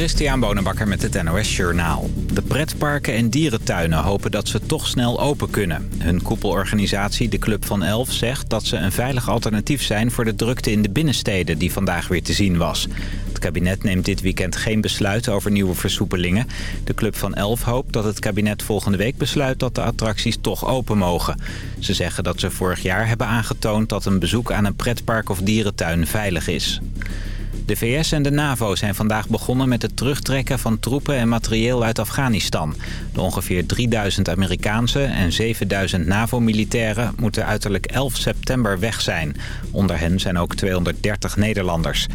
Christian Bonenbakker met het NOS Journaal. De pretparken en dierentuinen hopen dat ze toch snel open kunnen. Hun koepelorganisatie, de Club van Elf, zegt dat ze een veilig alternatief zijn... voor de drukte in de binnensteden die vandaag weer te zien was. Het kabinet neemt dit weekend geen besluit over nieuwe versoepelingen. De Club van Elf hoopt dat het kabinet volgende week besluit... dat de attracties toch open mogen. Ze zeggen dat ze vorig jaar hebben aangetoond... dat een bezoek aan een pretpark of dierentuin veilig is. De VS en de NAVO zijn vandaag begonnen met het terugtrekken van troepen en materieel uit Afghanistan. De ongeveer 3000 Amerikaanse en 7000 NAVO-militairen moeten uiterlijk 11 september weg zijn. Onder hen zijn ook 230 Nederlanders.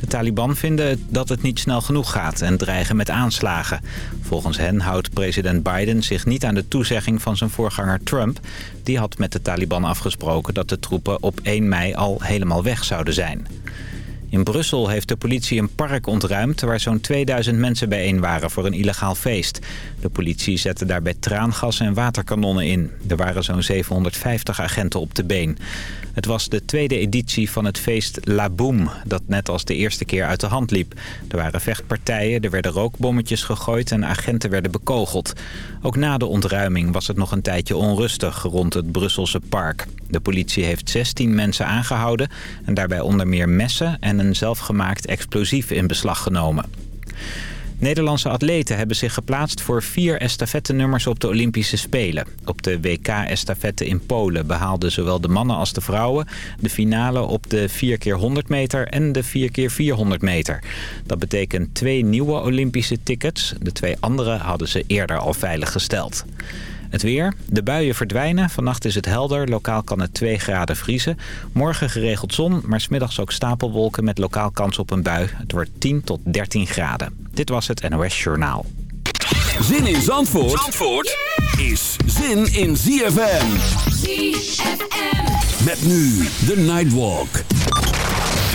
De Taliban vinden dat het niet snel genoeg gaat en dreigen met aanslagen. Volgens hen houdt president Biden zich niet aan de toezegging van zijn voorganger Trump. Die had met de Taliban afgesproken dat de troepen op 1 mei al helemaal weg zouden zijn. In Brussel heeft de politie een park ontruimd waar zo'n 2000 mensen bijeen waren voor een illegaal feest. De politie zette daarbij traangas en waterkanonnen in. Er waren zo'n 750 agenten op de been. Het was de tweede editie van het feest La Boom, dat net als de eerste keer uit de hand liep. Er waren vechtpartijen, er werden rookbommetjes gegooid en agenten werden bekogeld. Ook na de ontruiming was het nog een tijdje onrustig rond het Brusselse park. De politie heeft 16 mensen aangehouden en daarbij onder meer messen en een zelfgemaakt explosief in beslag genomen. Nederlandse atleten hebben zich geplaatst voor vier estafettenummers op de Olympische Spelen. Op de WK-estafette in Polen behaalden zowel de mannen als de vrouwen de finale op de 4x100 meter en de 4x400 meter. Dat betekent twee nieuwe Olympische tickets. De twee andere hadden ze eerder al veilig gesteld. Het weer. De buien verdwijnen. Vannacht is het helder. Lokaal kan het 2 graden vriezen. Morgen geregeld zon, maar smiddags ook stapelwolken met lokaal kans op een bui. Het wordt 10 tot 13 graden. Dit was het NOS Journaal. Zin in Zandvoort, Zandvoort is zin in ZFM. ZFM. Met nu de Nightwalk.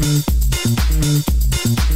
MUZIEK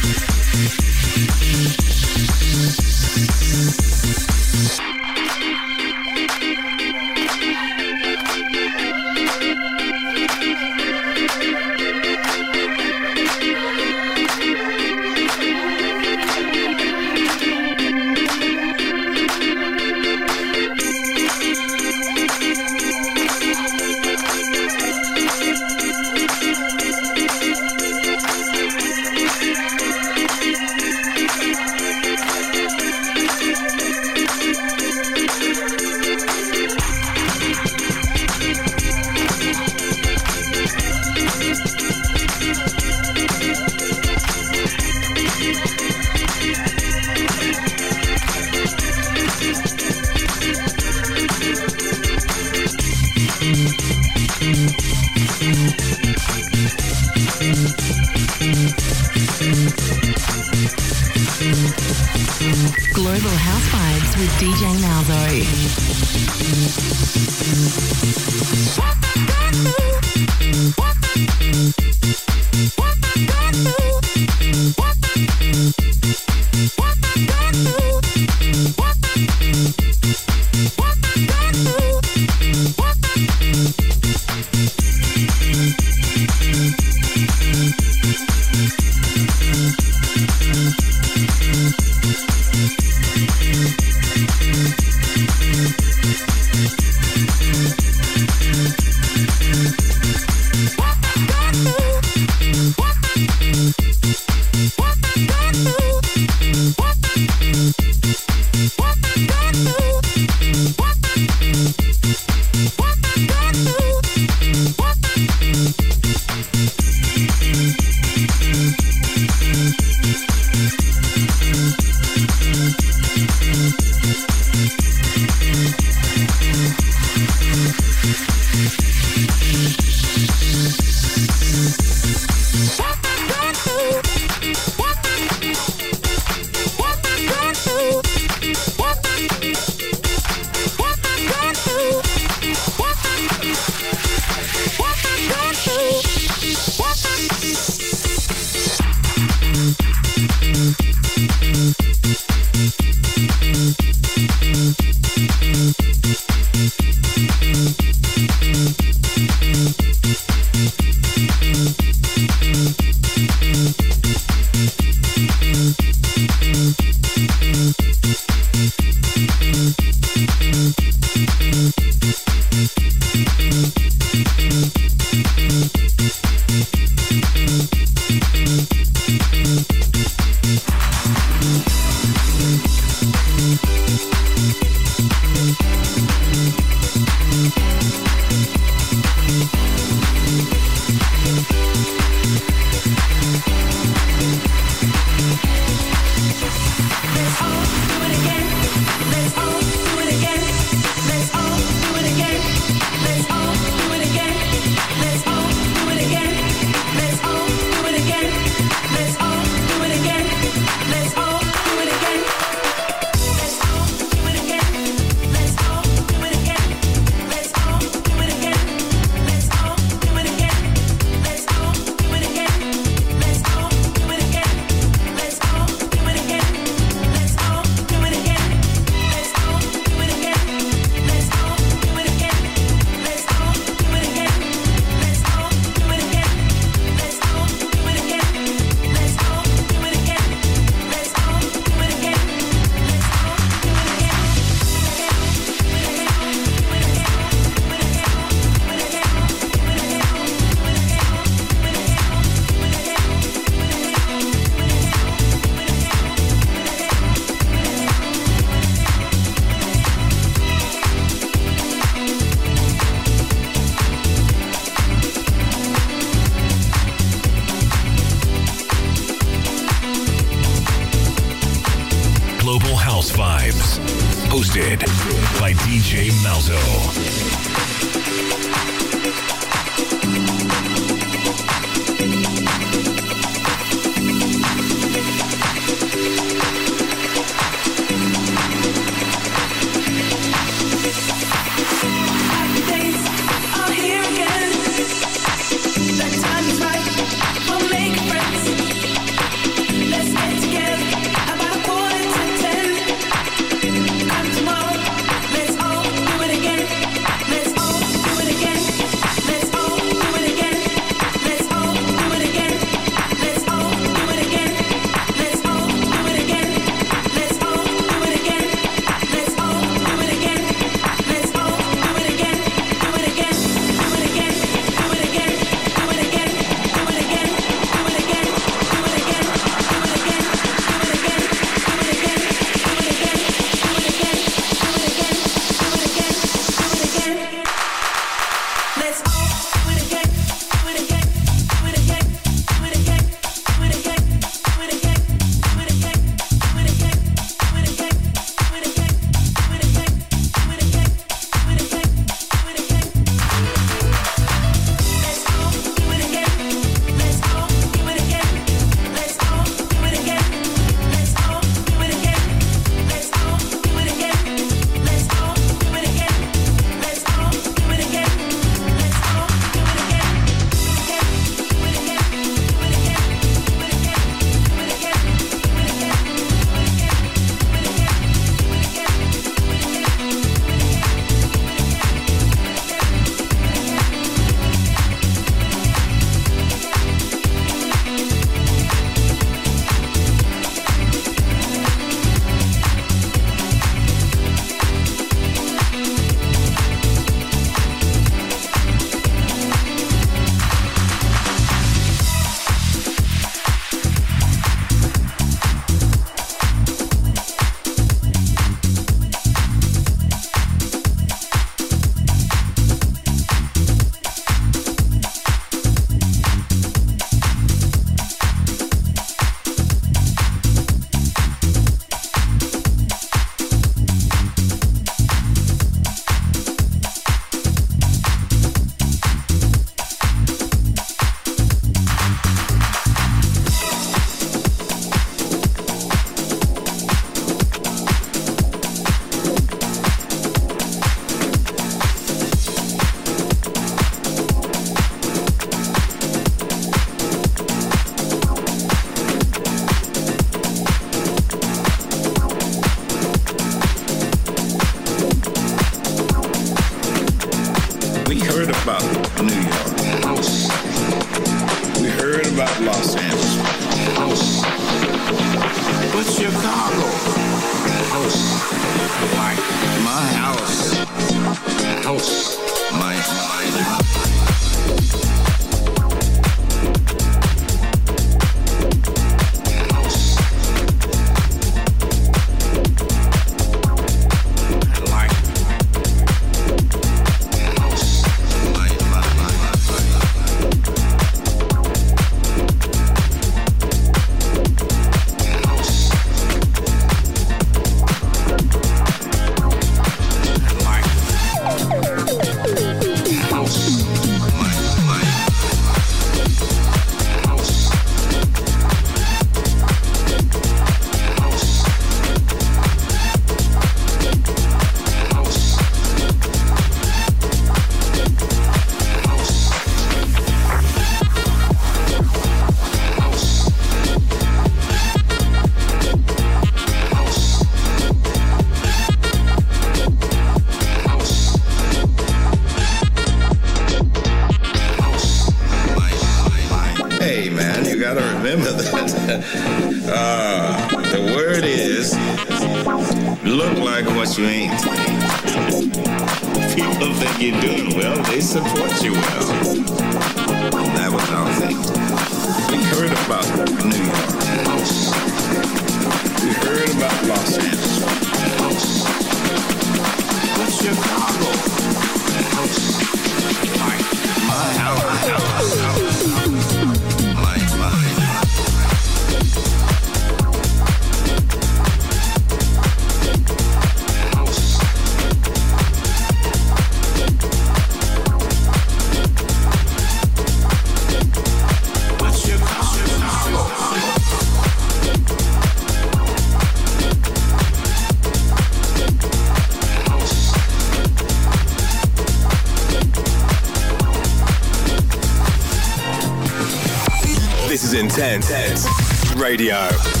Radio.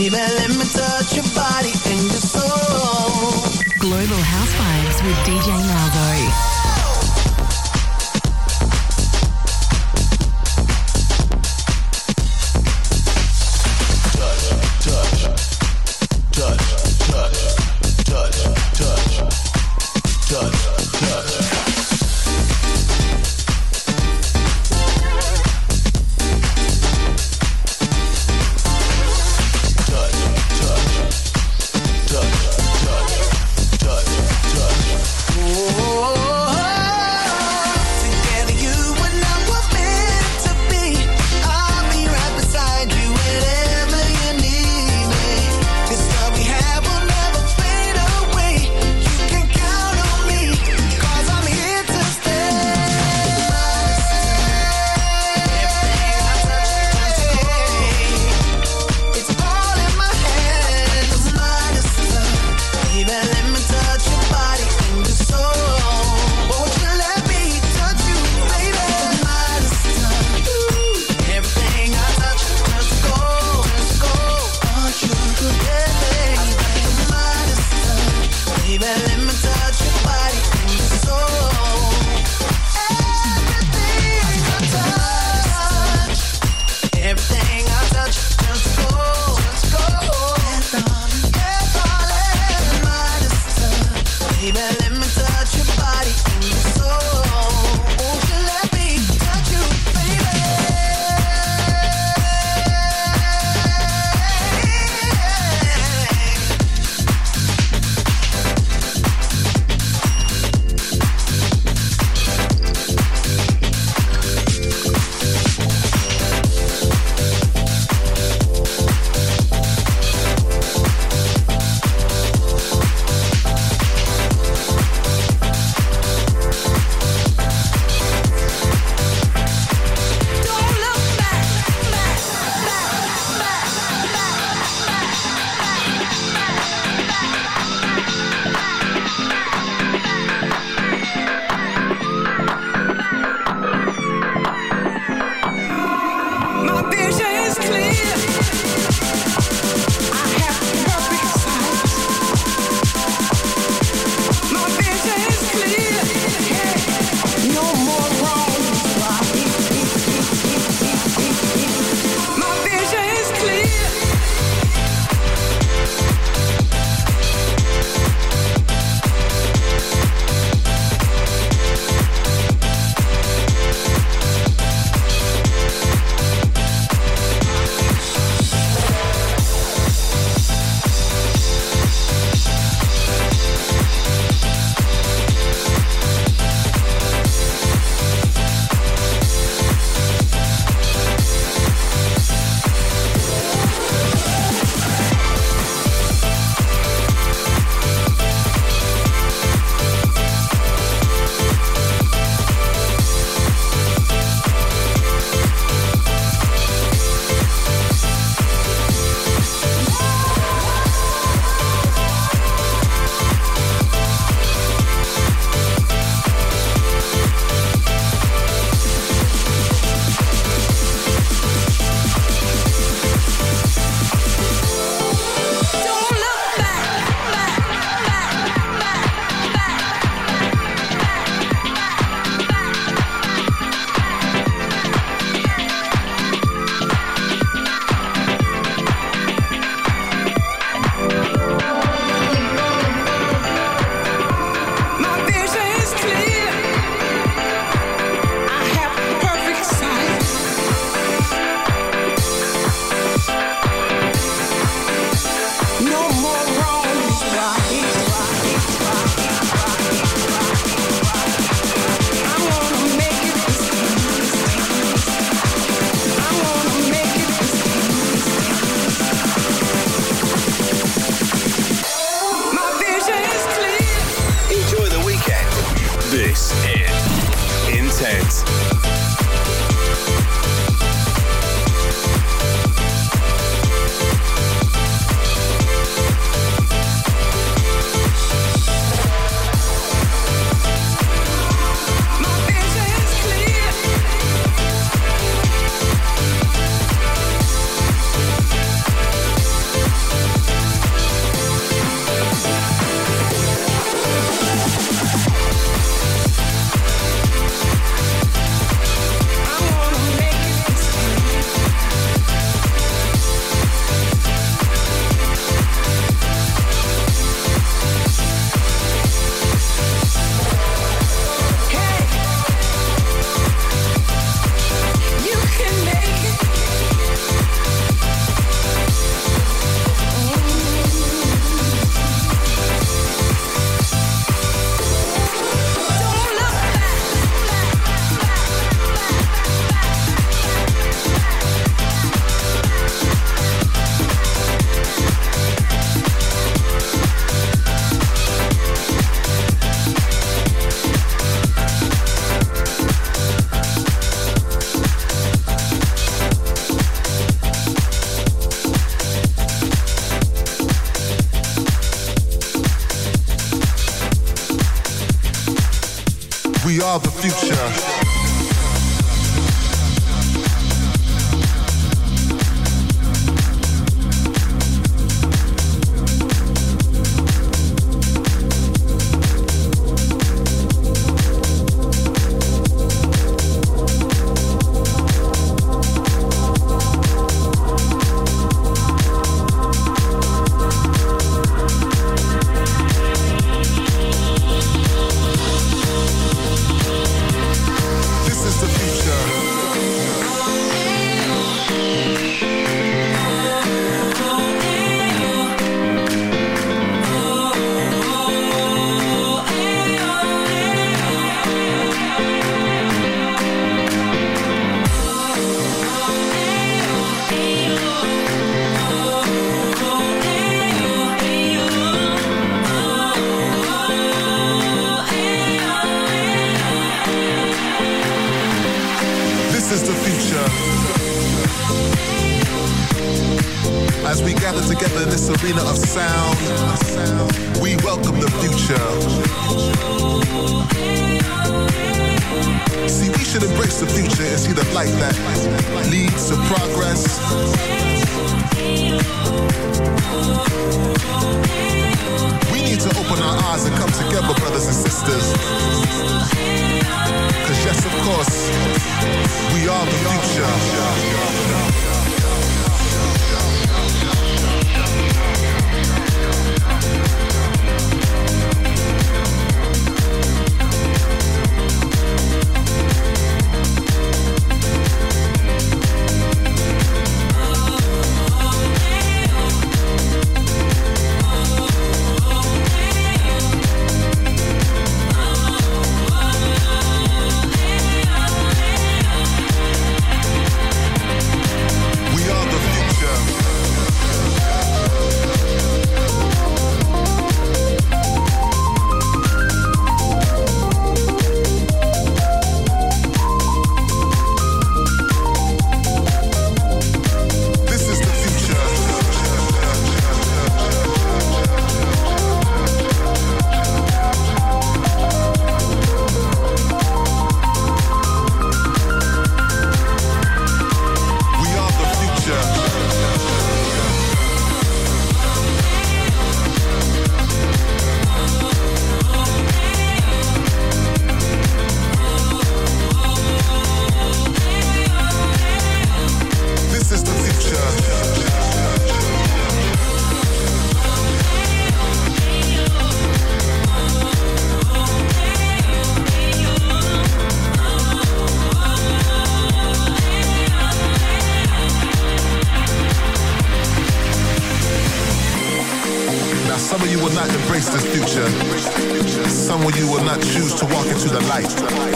Baby, let me touch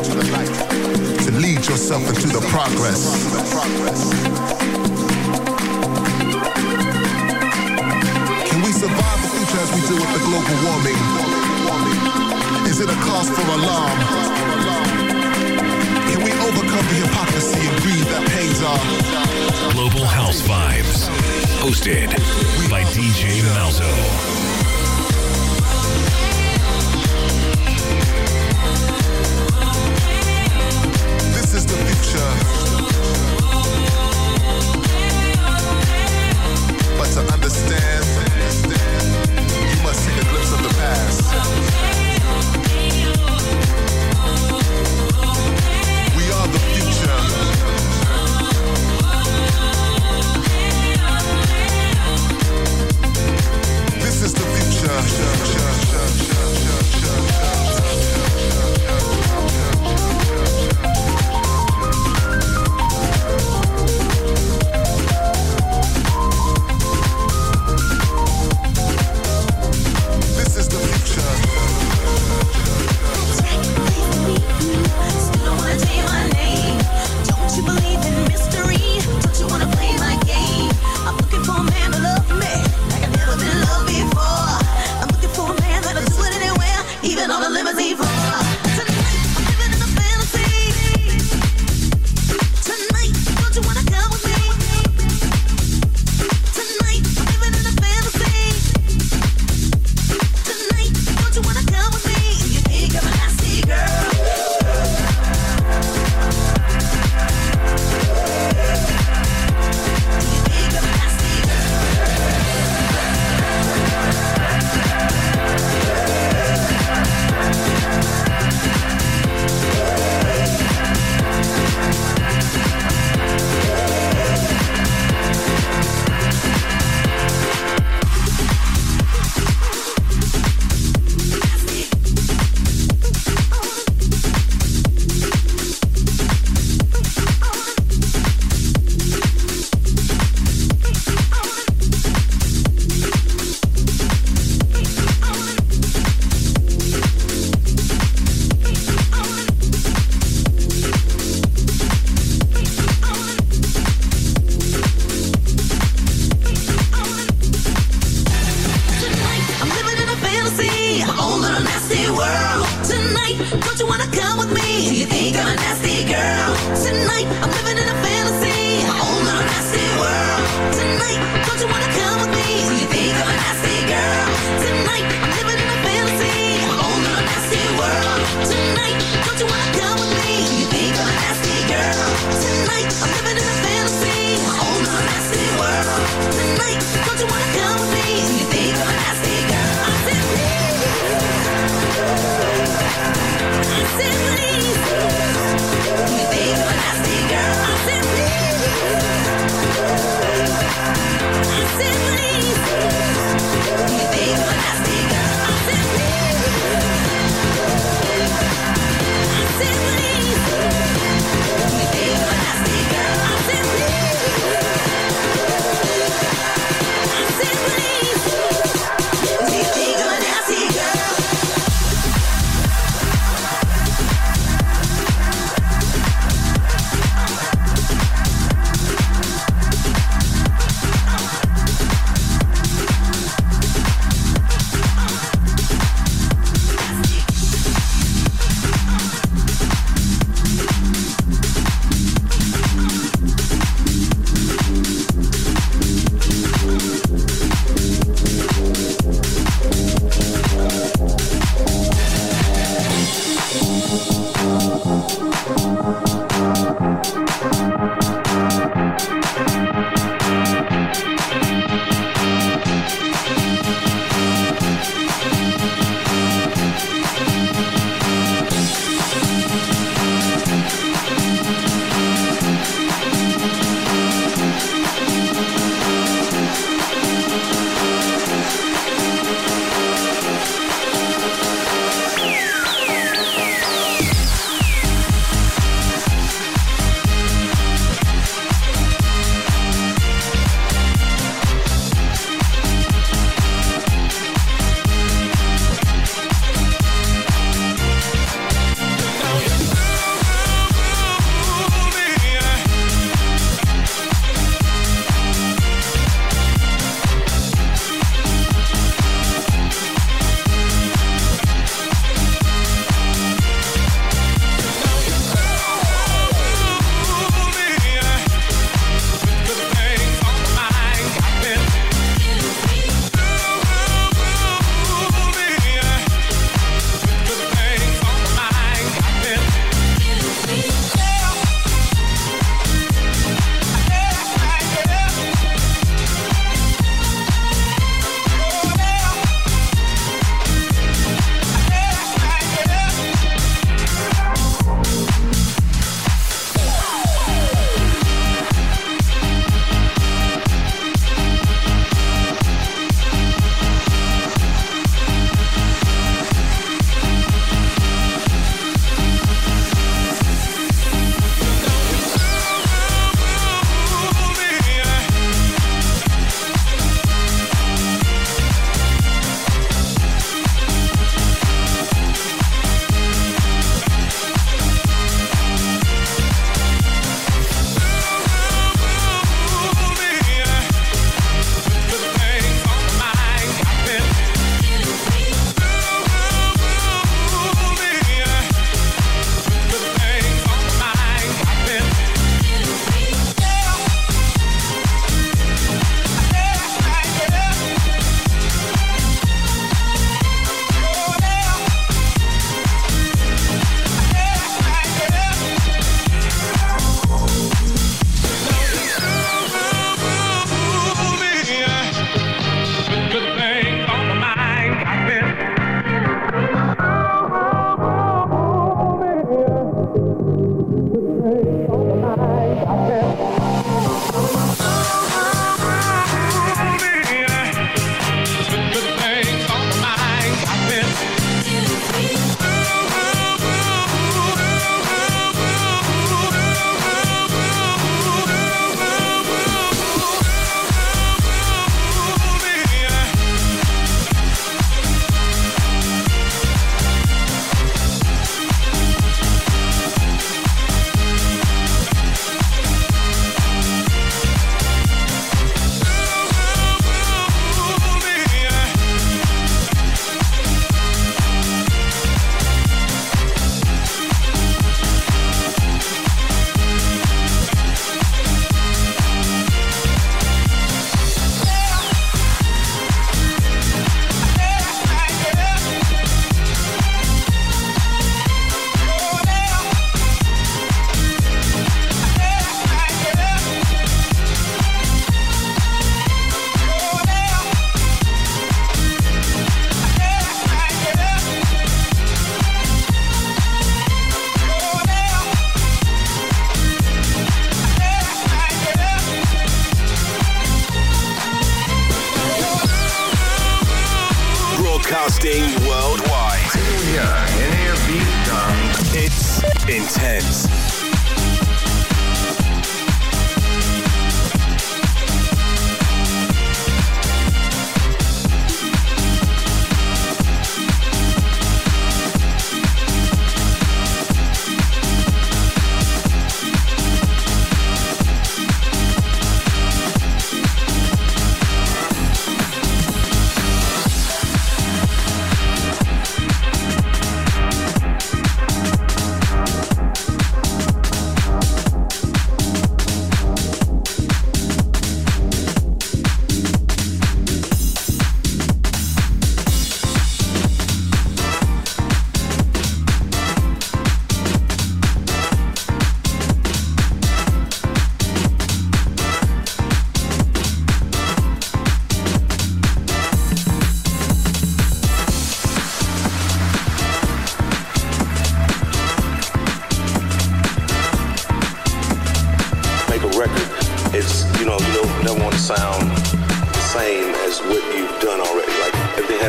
to lead yourself into the progress. Can we survive the future as we deal with the global warming? Is it a cause for alarm? Can we overcome the hypocrisy and greed that pains us? global house vibes? Hosted by DJ Malzo. But to understand, you must see the glimpse of the past. We are the future. This is the future.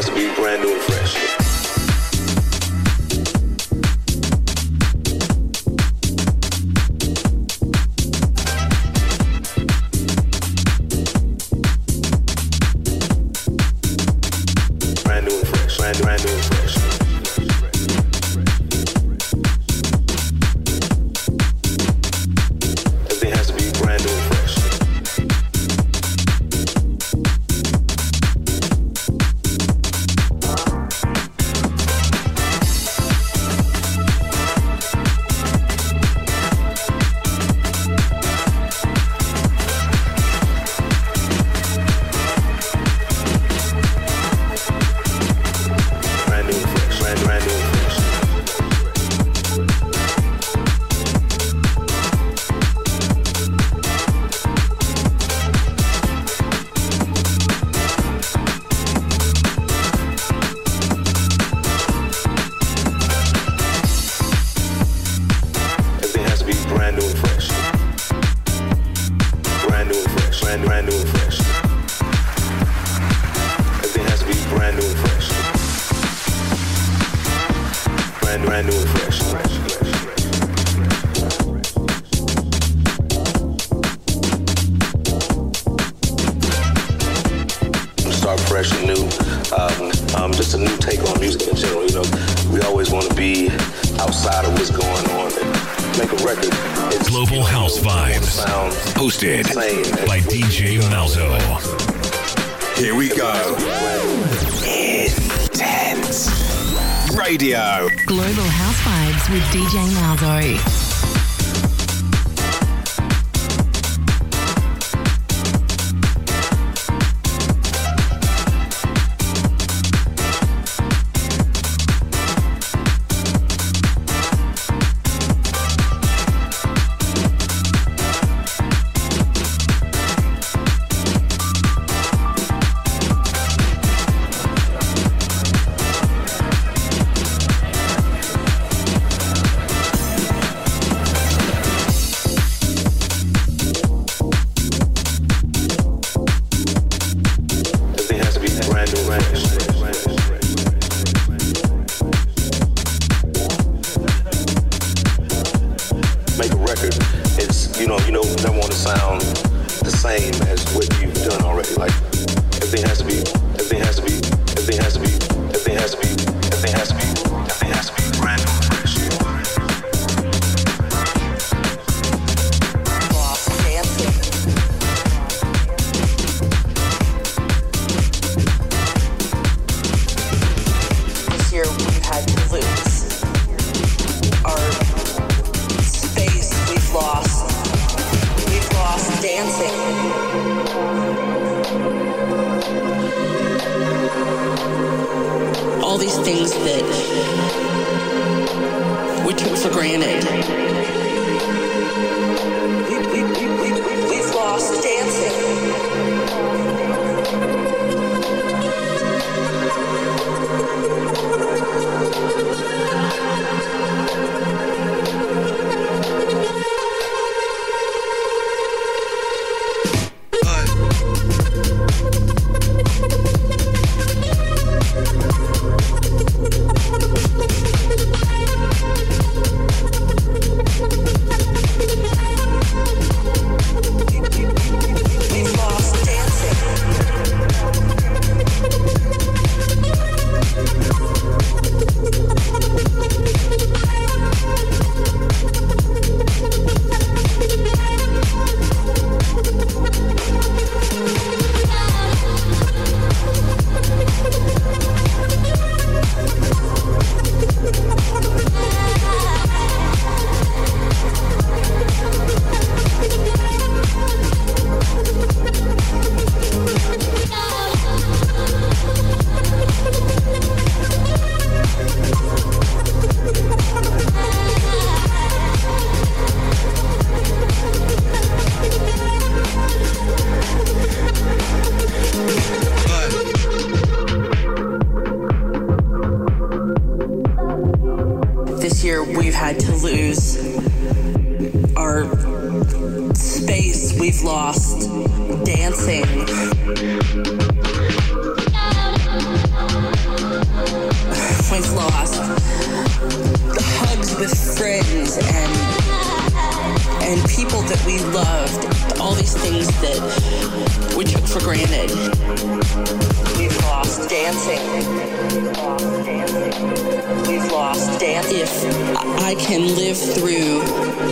to be brand new and fresh. make a record. It's Global House Vibes. Hosted by DJ Malzo. Here we go. Intense. Radio. Global House Vibes with DJ Malzo.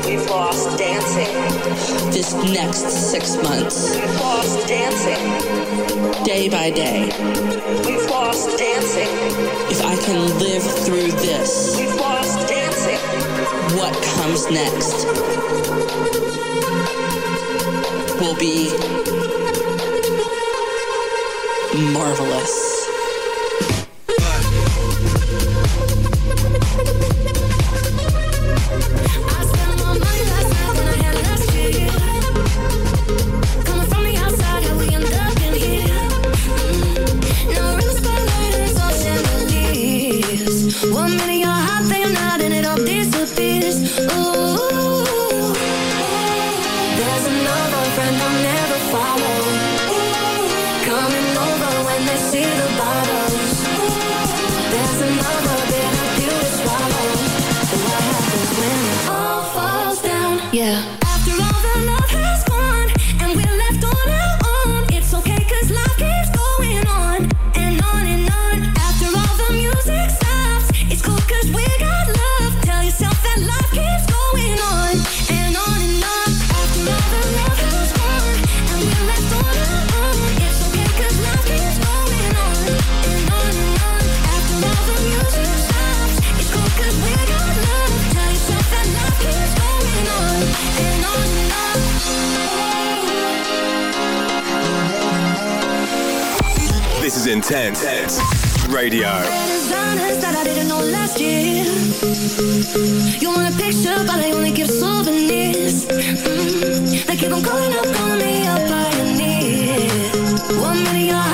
We've lost dancing. This next six months. We've lost dancing. Day by day. We've lost dancing. If I can live through this. We've lost dancing. What comes next will be marvelous. Intense Radio. That I didn't know last year. You want a picture, but I only give souvenirs. Mm-hmm. They keep on calling up, calling me up. One minute you're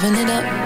Living it up.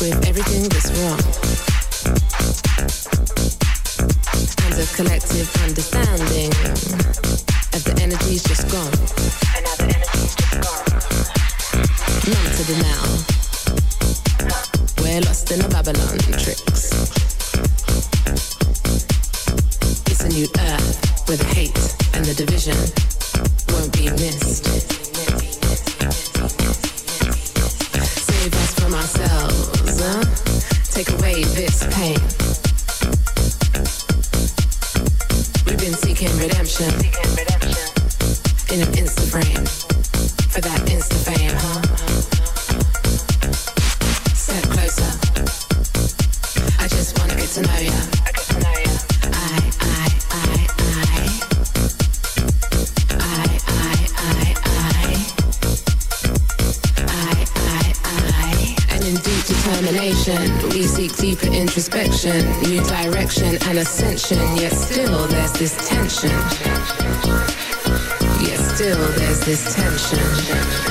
With everything that's wrong. And a collective understanding introspection, new direction and ascension. Yet still there's this tension. Yet still there's this tension.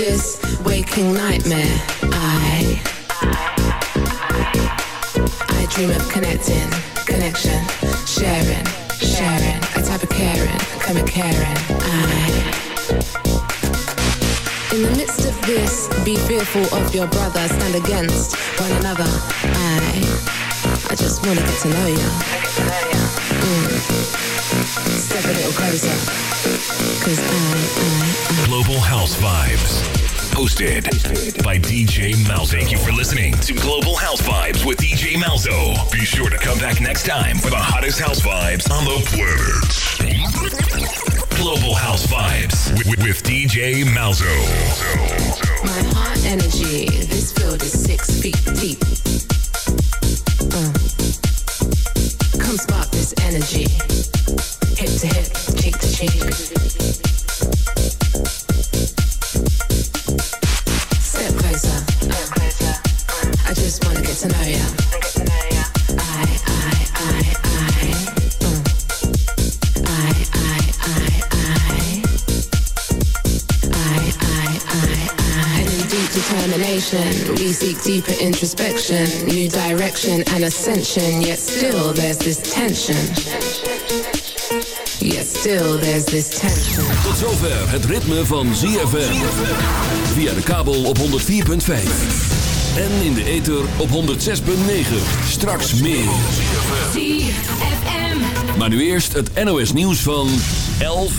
This waking nightmare, I I dream of connecting, connection, sharing, sharing, a type of caring, come a caring. I in the midst of this, be fearful of your brother, stand against one another. I I just wanna get to know you. Mm. Step a little closer, Global House Vibes. Hosted by DJ Malzo. Thank you for listening to Global House Vibes with DJ Malzo. Be sure to come back next time for the hottest house vibes on the planet. Global House Vibes with, with, with DJ Malzo. My heart energy, this field is six feet deep. We seek deeper introspection, new direction and ascension. Yet still there's this tension. Yet still there's this tension. Tot zover het ritme van ZFM. Via de kabel op 104.5. En in de ether op 106.9. Straks meer. Maar nu eerst het NOS nieuws van 11 uur.